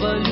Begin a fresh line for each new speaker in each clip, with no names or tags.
С нова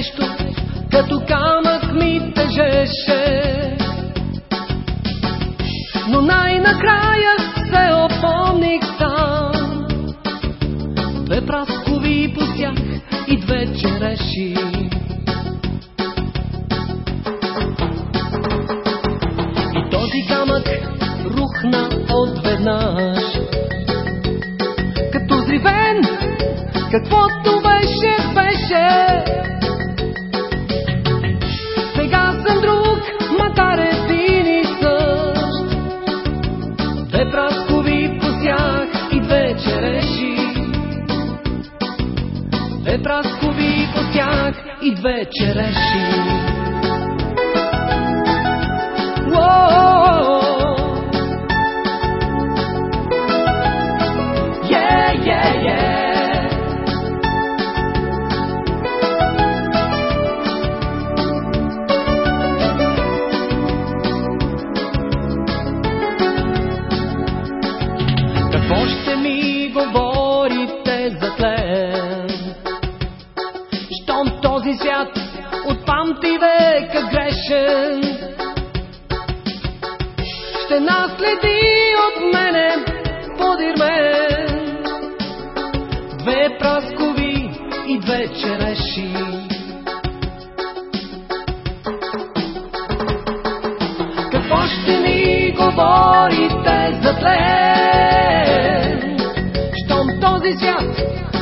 нещо, като камък ми тежеше. Но най-накрая се опомних сам. Две праскови посях и две череши. вечераши. Polícia!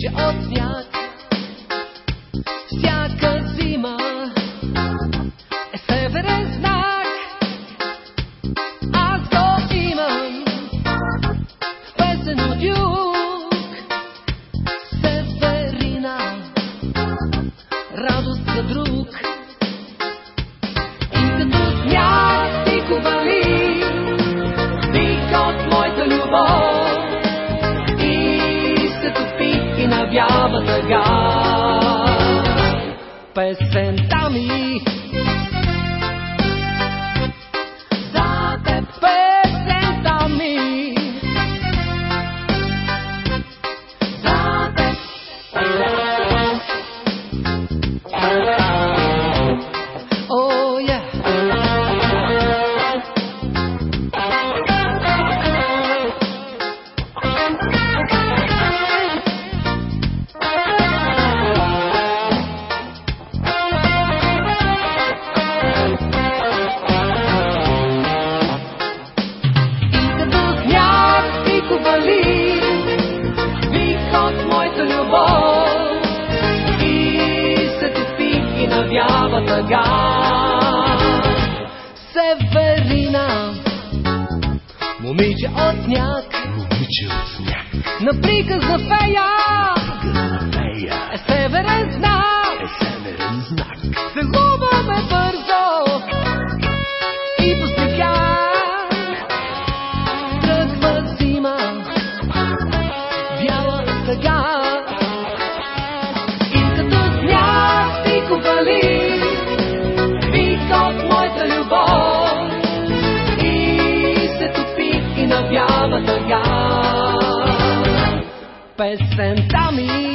Момиче от на бяла тъга. Северина, момиче от сняг,
момиче от сняг,
на приказ
на фея,
е северен знак. Песента ми за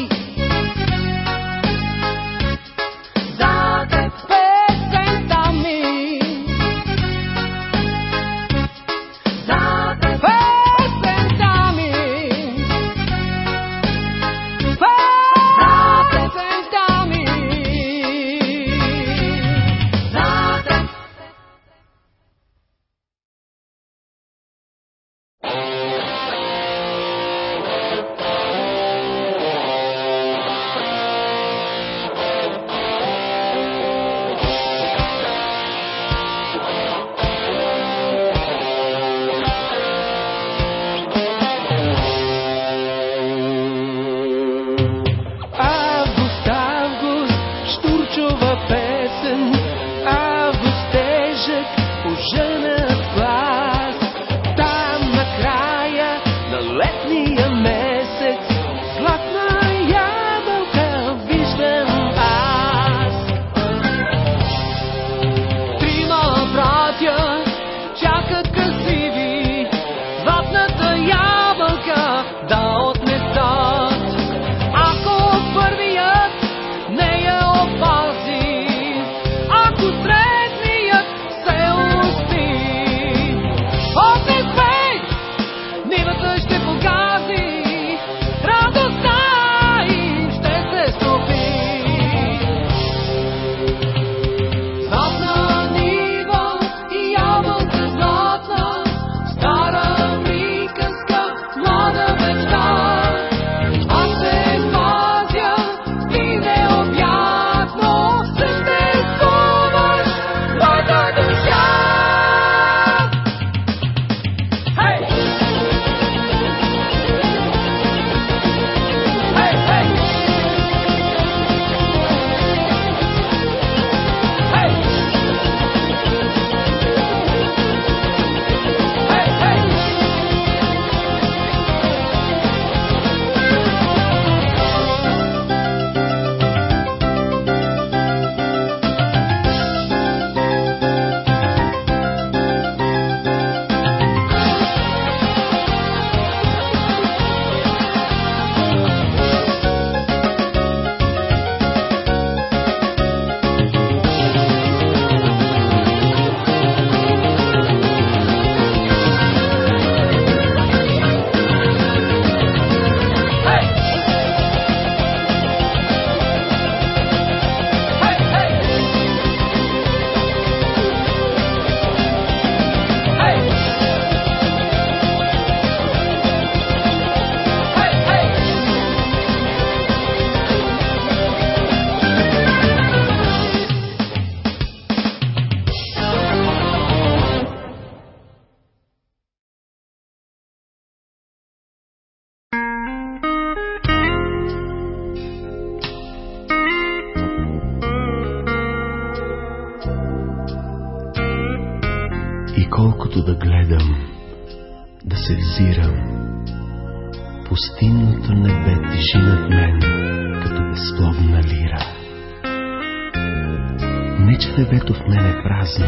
небето в мен е празно,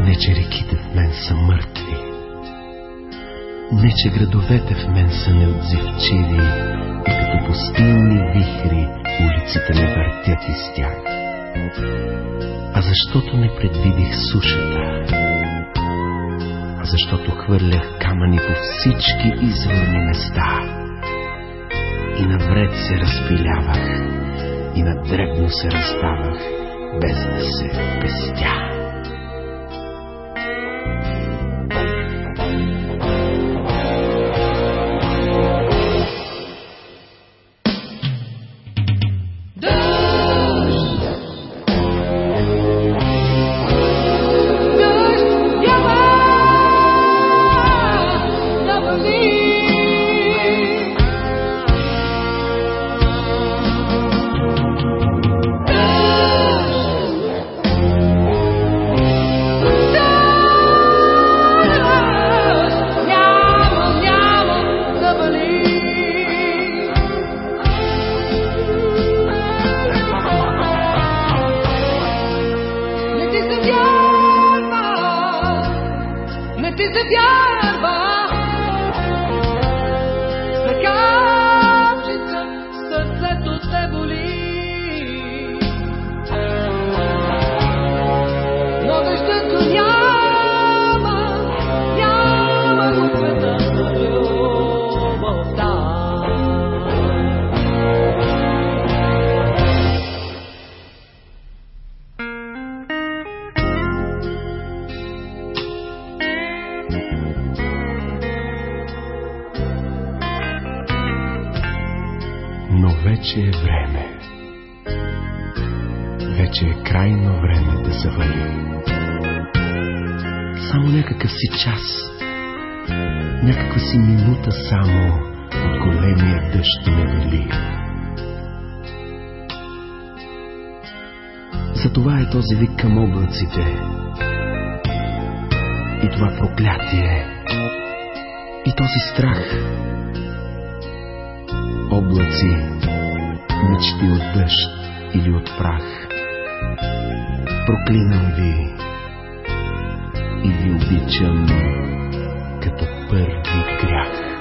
не, че реките в мен са мъртви, не, че градовете в мен са неотзивчиви. И като пустинни вихри улиците ме въртят из тях. А защото не предвидих сушата, а защото хвърлях камъни по всички изворни места. И навред се разпилявах и на дребно се разставах, без да се пестя.
За това е този вик към облаците. И това проклятие. И този страх. Облаци. Мечти от дъжд или от прах. Проклинам ви. И ви обичам като първи грях.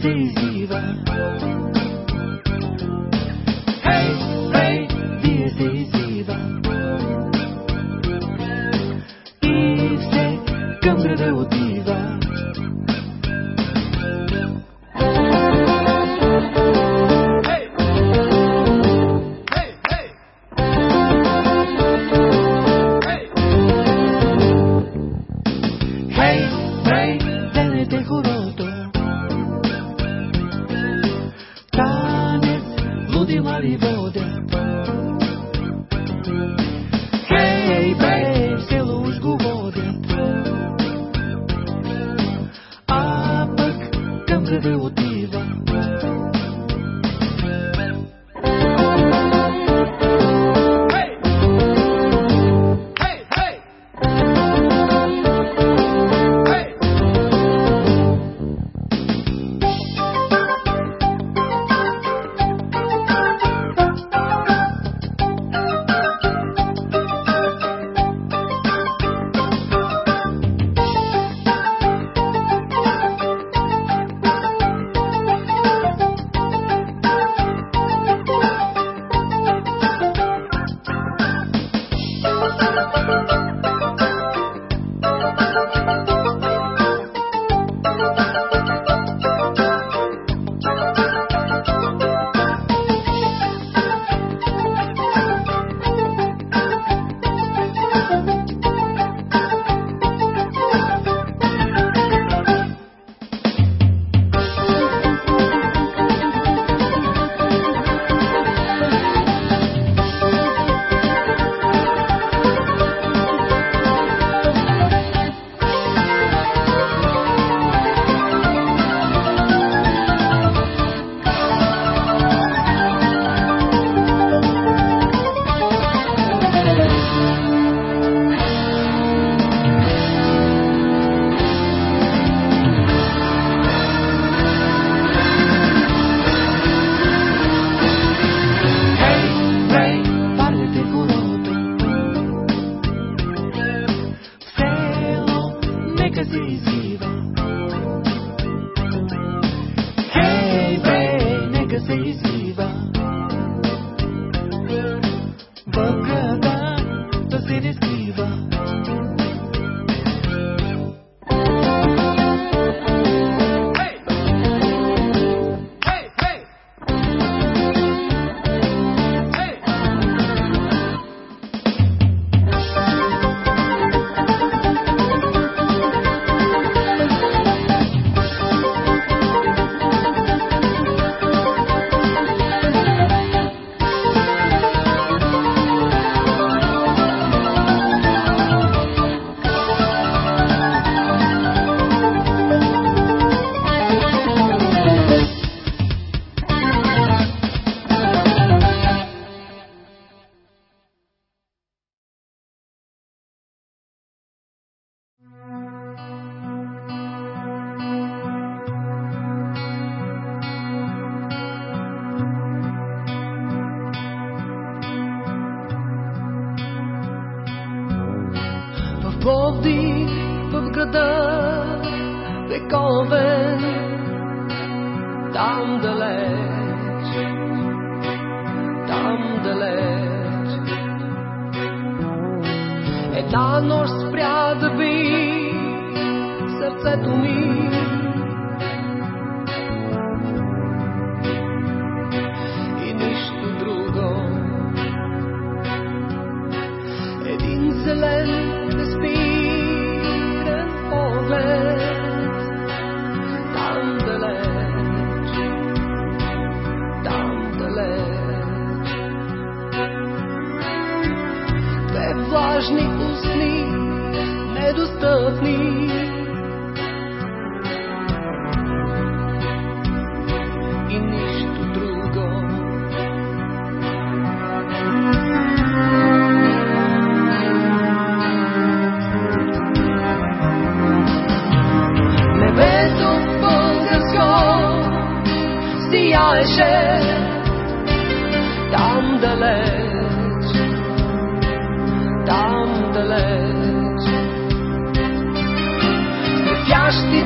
decisiva. Hey, hey, decisiva.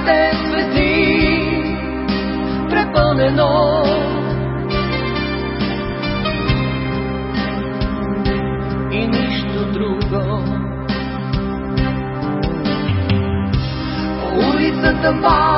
Светящите свети едно. И нищо друго. По улицата бавни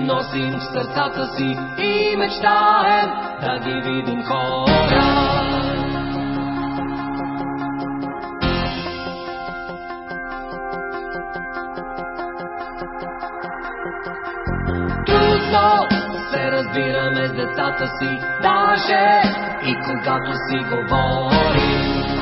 носим в сърцата си и мечтаем да ги видим хора. Трудно се разбираме с децата си, даже и когато си говорим.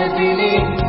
Medini